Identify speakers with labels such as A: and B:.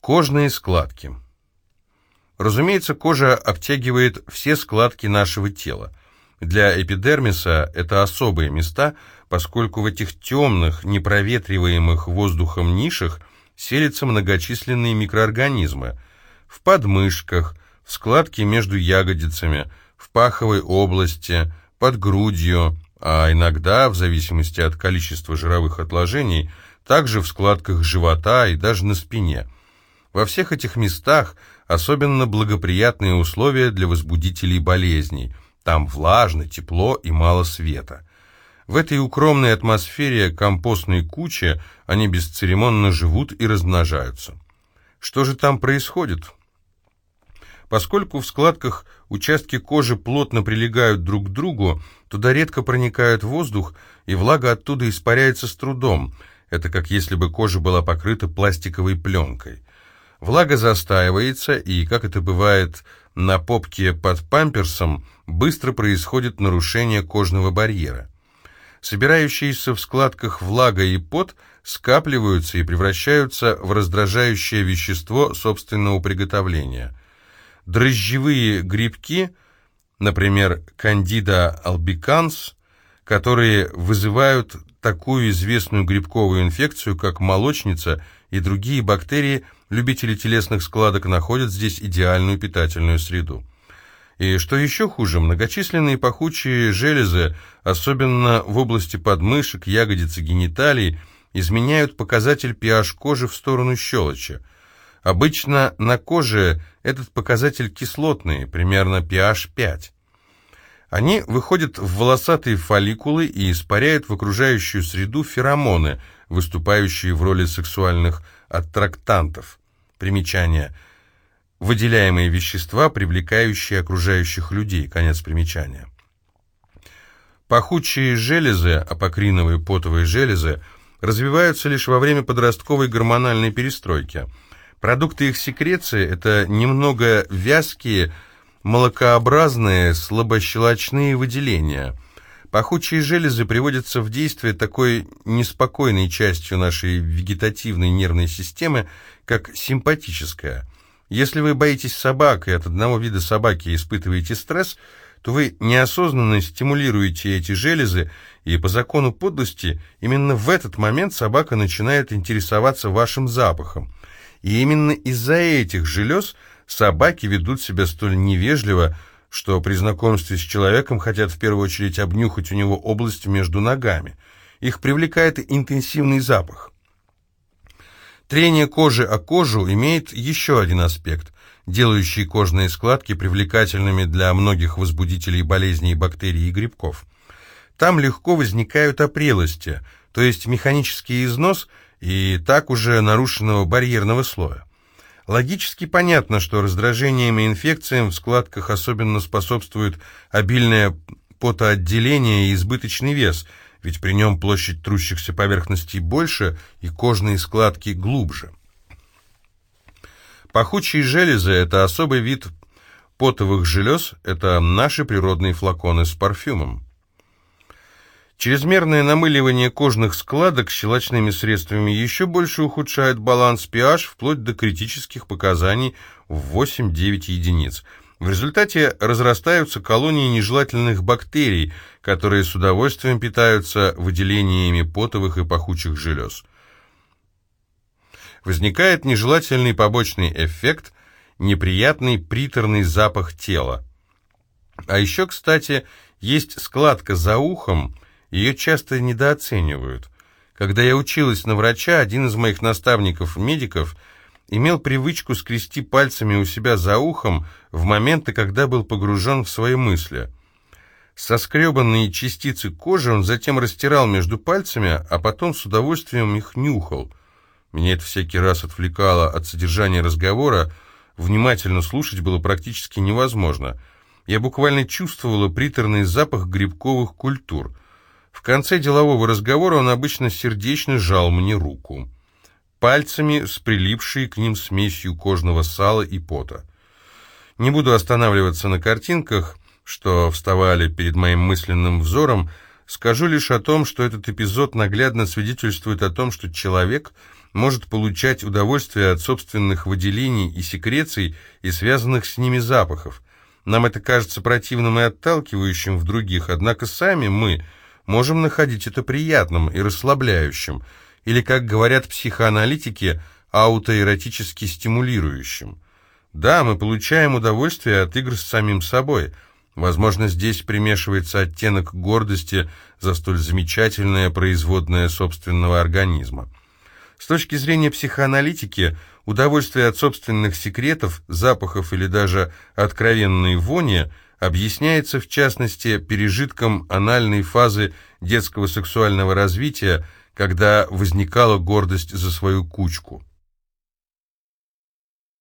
A: Кожные складки. Разумеется, кожа обтягивает все складки нашего тела. Для эпидермиса это особые места, поскольку в этих темных, непроветриваемых воздухом нишах селятся многочисленные микроорганизмы. В подмышках, в складке между ягодицами, в паховой области, под грудью, а иногда, в зависимости от количества жировых отложений, также в складках живота и даже на спине. Во всех этих местах особенно благоприятные условия для возбудителей болезней. Там влажно, тепло и мало света. В этой укромной атмосфере компостной кучи они бесцеремонно живут и размножаются. Что же там происходит? Поскольку в складках участки кожи плотно прилегают друг к другу, туда редко проникает воздух, и влага оттуда испаряется с трудом. Это как если бы кожа была покрыта пластиковой пленкой. Влага застаивается, и, как это бывает на попке под памперсом, быстро происходит нарушение кожного барьера. Собирающиеся в складках влага и пот скапливаются и превращаются в раздражающее вещество собственного приготовления. Дрожжевые грибки, например, Candida albicans, которые вызывают такую известную грибковую инфекцию, как молочница и другие бактерии, любители телесных складок находят здесь идеальную питательную среду. И что еще хуже, многочисленные пахучие железы, особенно в области подмышек, ягодиц и гениталий, изменяют показатель pH кожи в сторону щелочи – Обычно на коже этот показатель кислотный, примерно pH 5. Они выходят в волосатые фолликулы и испаряют в окружающую среду феромоны, выступающие в роли сексуальных аттрактантов. Примечание. Выделяемые вещества, привлекающие окружающих людей. Конец примечания. Пахучие железы, апокриновые потовые железы, развиваются лишь во время подростковой гормональной перестройки – Продукты их секреции – это немного вязкие, молокообразные, слабощелочные выделения. Пахучие железы приводятся в действие такой неспокойной частью нашей вегетативной нервной системы, как симпатическая. Если вы боитесь собак и от одного вида собаки испытываете стресс, то вы неосознанно стимулируете эти железы, и по закону подлости именно в этот момент собака начинает интересоваться вашим запахом. И именно из-за этих желез собаки ведут себя столь невежливо, что при знакомстве с человеком хотят в первую очередь обнюхать у него область между ногами. Их привлекает интенсивный запах. Трение кожи о кожу имеет еще один аспект, делающий кожные складки привлекательными для многих возбудителей болезней бактерий и грибков. Там легко возникают опрелости, то есть механический износ – и так уже нарушенного барьерного слоя. Логически понятно, что раздражением и инфекциям в складках особенно способствует обильное потоотделение и избыточный вес, ведь при нем площадь трущихся поверхностей больше и кожные складки глубже. Пахучие железы – это особый вид потовых желез, это наши природные флаконы с парфюмом. Чрезмерное намыливание кожных складок щелочными средствами еще больше ухудшает баланс pH вплоть до критических показаний в 8-9 единиц. В результате разрастаются колонии нежелательных бактерий, которые с удовольствием питаются выделениями потовых и пахучих желез. Возникает нежелательный побочный эффект, неприятный приторный запах тела. А еще, кстати, есть складка за ухом – ее часто недооценивают. Когда я училась на врача, один из моих наставников-медиков имел привычку скрести пальцами у себя за ухом в моменты, когда был погружен в свои мысли. Соскребанные частицы кожи он затем растирал между пальцами, а потом с удовольствием их нюхал. Меня это всякий раз отвлекало от содержания разговора, внимательно слушать было практически невозможно. Я буквально чувствовала приторный запах грибковых культур – в конце делового разговора он обычно сердечно жал мне руку, пальцами с прилипшей к ним смесью кожного сала и пота. Не буду останавливаться на картинках, что вставали перед моим мысленным взором, скажу лишь о том, что этот эпизод наглядно свидетельствует о том, что человек может получать удовольствие от собственных выделений и секреций и связанных с ними запахов. Нам это кажется противным и отталкивающим в других, однако сами мы можем находить это приятным и расслабляющим, или, как говорят психоаналитики, аутоэротически стимулирующим. Да, мы получаем удовольствие от игр с самим собой. Возможно, здесь примешивается оттенок гордости за столь замечательное производное собственного организма. С точки зрения психоаналитики, удовольствие от собственных секретов, запахов или даже откровенной вони объясняется в частности пережитком анальной фазы детского сексуального развития, когда возникала гордость за свою кучку.